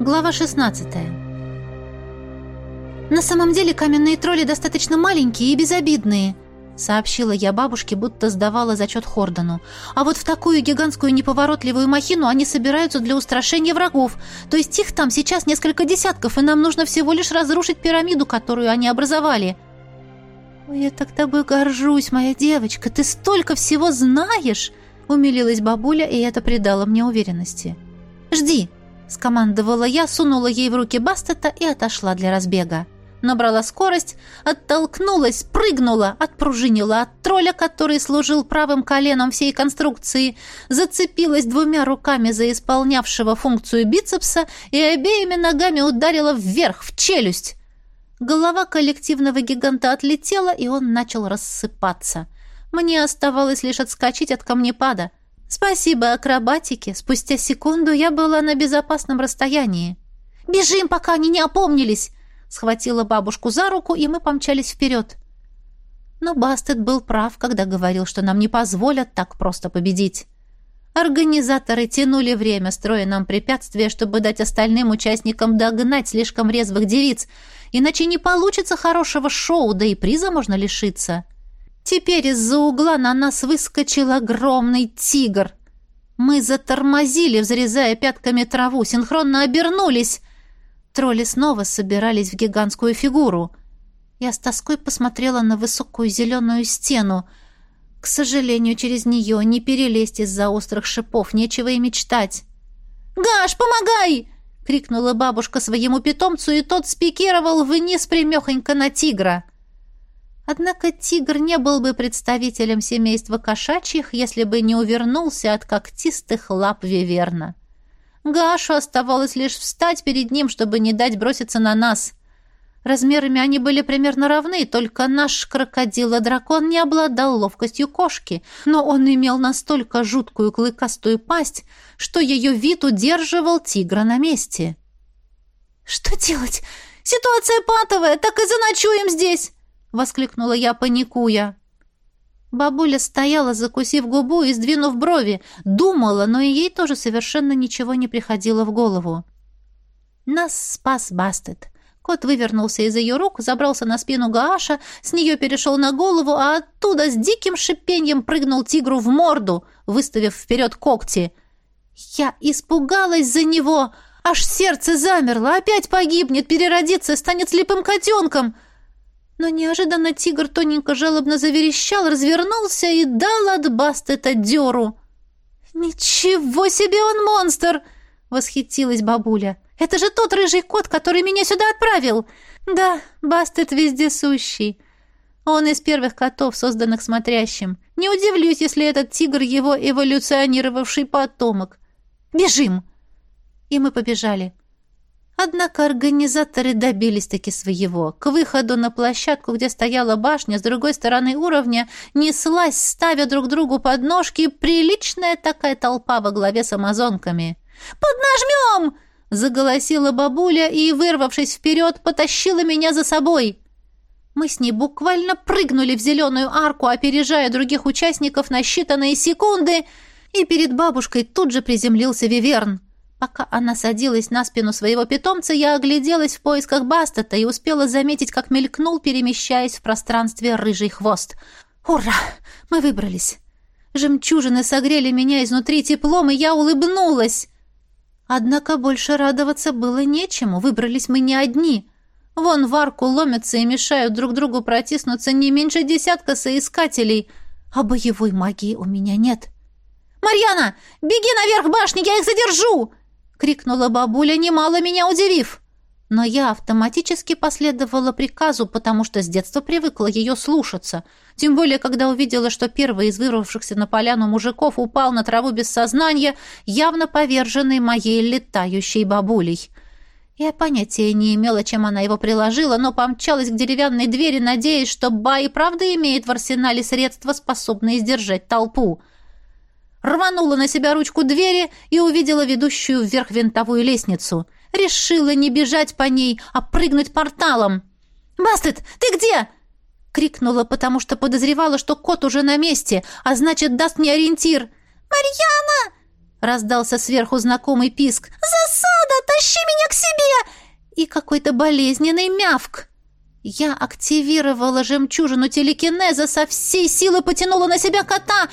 Глава 16 «На самом деле каменные тролли достаточно маленькие и безобидные», сообщила я бабушке, будто сдавала зачет Хордону. «А вот в такую гигантскую неповоротливую махину они собираются для устрашения врагов. То есть их там сейчас несколько десятков, и нам нужно всего лишь разрушить пирамиду, которую они образовали». «Ой, я так тобой горжусь, моя девочка, ты столько всего знаешь!» умилилась бабуля, и это придало мне уверенности. «Жди!» Скомандовала я, сунула ей в руки Бастета и отошла для разбега. Набрала скорость, оттолкнулась, прыгнула, отпружинила от тролля, который служил правым коленом всей конструкции, зацепилась двумя руками за исполнявшего функцию бицепса и обеими ногами ударила вверх, в челюсть. Голова коллективного гиганта отлетела, и он начал рассыпаться. Мне оставалось лишь отскочить от камнепада. Спасибо акробатике. Спустя секунду я была на безопасном расстоянии. «Бежим, пока они не опомнились!» Схватила бабушку за руку, и мы помчались вперед. Но Бастет был прав, когда говорил, что нам не позволят так просто победить. Организаторы тянули время, строя нам препятствия, чтобы дать остальным участникам догнать слишком резвых девиц, иначе не получится хорошего шоу, да и приза можно лишиться. — Теперь из-за угла на нас выскочил огромный тигр. Мы затормозили, взрезая пятками траву, синхронно обернулись. Тролли снова собирались в гигантскую фигуру. Я с тоской посмотрела на высокую зеленую стену. К сожалению, через нее не перелезть из-за острых шипов, нечего и мечтать. «Гаш, помогай!» — крикнула бабушка своему питомцу, и тот спикировал вниз примехонько на тигра. Однако тигр не был бы представителем семейства кошачьих, если бы не увернулся от когтистых лап Виверна. Гашу оставалось лишь встать перед ним, чтобы не дать броситься на нас. Размерами они были примерно равны, только наш крокодило-дракон не обладал ловкостью кошки, но он имел настолько жуткую клыкастую пасть, что ее вид удерживал тигра на месте. «Что делать? Ситуация патовая, так и заночуем здесь!» — воскликнула я, паникуя. Бабуля стояла, закусив губу и сдвинув брови, думала, но и ей тоже совершенно ничего не приходило в голову. Нас спас Бастет. Кот вывернулся из ее рук, забрался на спину Гааша, с нее перешел на голову, а оттуда с диким шипением прыгнул тигру в морду, выставив вперед когти. Я испугалась за него, аж сердце замерло, опять погибнет, переродится, станет слепым котенком — но неожиданно тигр тоненько жалобно заверещал, развернулся и дал от Бастета дёру. «Ничего себе он монстр!» — восхитилась бабуля. «Это же тот рыжий кот, который меня сюда отправил!» «Да, Бастет вездесущий. Он из первых котов, созданных смотрящим. Не удивлюсь, если этот тигр его эволюционировавший потомок. Бежим!» И мы побежали. Однако организаторы добились-таки своего. К выходу на площадку, где стояла башня, с другой стороны уровня, неслась, ставя друг другу подножки, приличная такая толпа во главе с амазонками. «Поднажмем!» — заголосила бабуля и, вырвавшись вперед, потащила меня за собой. Мы с ней буквально прыгнули в зеленую арку, опережая других участников на считанные секунды, и перед бабушкой тут же приземлился Виверн. Пока она садилась на спину своего питомца, я огляделась в поисках Бастета и успела заметить, как мелькнул, перемещаясь в пространстве рыжий хвост. «Ура! Мы выбрались!» Жемчужины согрели меня изнутри теплом, и я улыбнулась. Однако больше радоваться было нечему, выбрались мы не одни. Вон в арку ломятся и мешают друг другу протиснуться не меньше десятка соискателей, а боевой магии у меня нет. «Марьяна, беги наверх башни, я их задержу!» — крикнула бабуля, немало меня удивив. Но я автоматически последовала приказу, потому что с детства привыкла ее слушаться. Тем более, когда увидела, что первый из вырвавшихся на поляну мужиков упал на траву без сознания, явно поверженный моей летающей бабулей. Я понятия не имела, чем она его приложила, но помчалась к деревянной двери, надеясь, что Ба и правда имеет в арсенале средства, способные сдержать толпу рванула на себя ручку двери и увидела ведущую вверх винтовую лестницу. Решила не бежать по ней, а прыгнуть порталом. «Бастет, ты где?» Крикнула, потому что подозревала, что кот уже на месте, а значит, даст мне ориентир. «Марьяна!» Раздался сверху знакомый писк. «Засада! тащи меня к себе!» И какой-то болезненный мявк. Я активировала жемчужину телекинеза, со всей силы потянула на себя кота,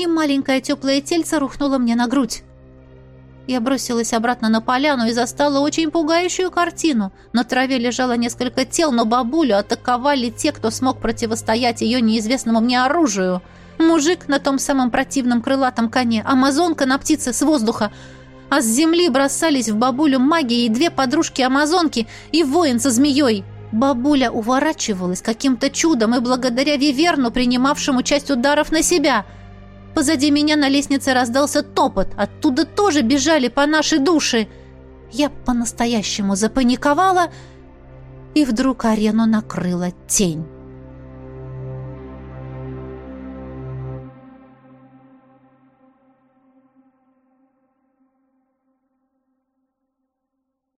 и маленькое теплое тельце рухнуло мне на грудь. Я бросилась обратно на поляну и застала очень пугающую картину. На траве лежало несколько тел, но бабулю атаковали те, кто смог противостоять ее неизвестному мне оружию. Мужик на том самом противном крылатом коне, амазонка на птице с воздуха. А с земли бросались в бабулю магии и две подружки-амазонки и воин со змеей. Бабуля уворачивалась каким-то чудом и благодаря Виверну, принимавшему часть ударов на себя – Позади меня на лестнице раздался топот. Оттуда тоже бежали по нашей душе. Я по-настоящему запаниковала, и вдруг арену накрыла тень.